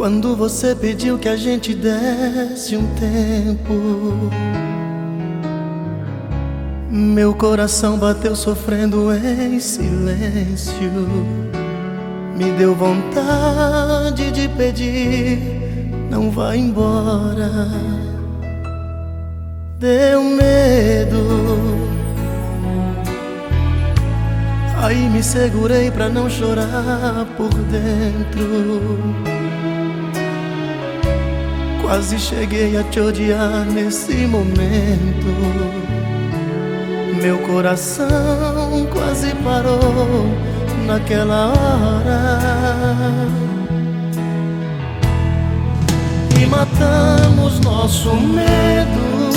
Quando você pediu que a gente desse um tempo, meu coração bateu sofrendo em silêncio. Me deu vontade de pedir, não vá embora. Deu medo. Aí me segurei pra não chorar por dentro. Quase cheguei a te odiar nesse momento. Meu coração quase parou naquela hora. E matamos nosso medo.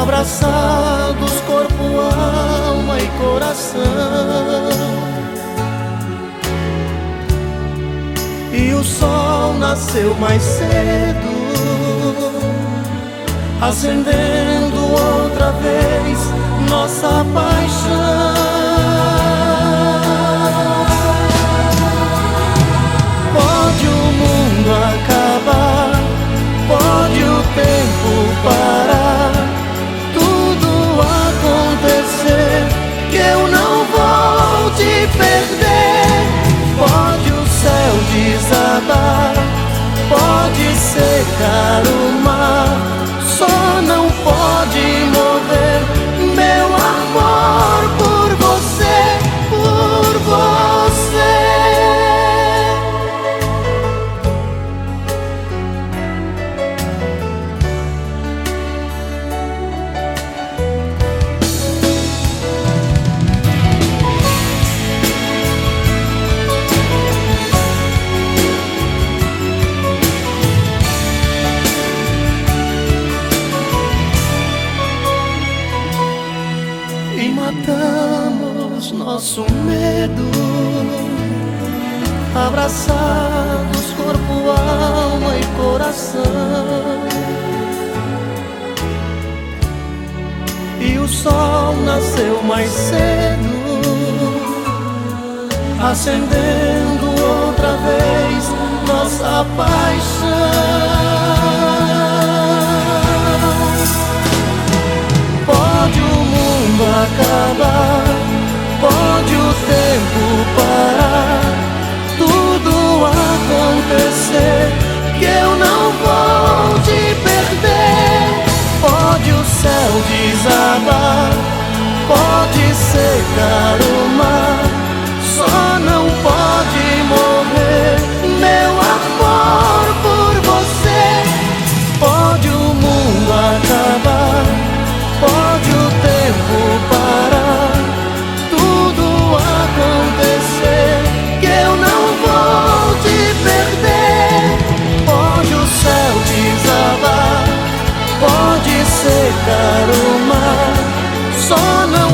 Abraçados, corpo, alma e coração. E o sol nasceu mais cedo, acendendo outra vez nossa paixão. E matamos nosso medo. Abraçados, corpo, alma e coração. E o sol nasceu mais cedo, acendendo outra vez nossa paixão. acaba. Secar o mar, só não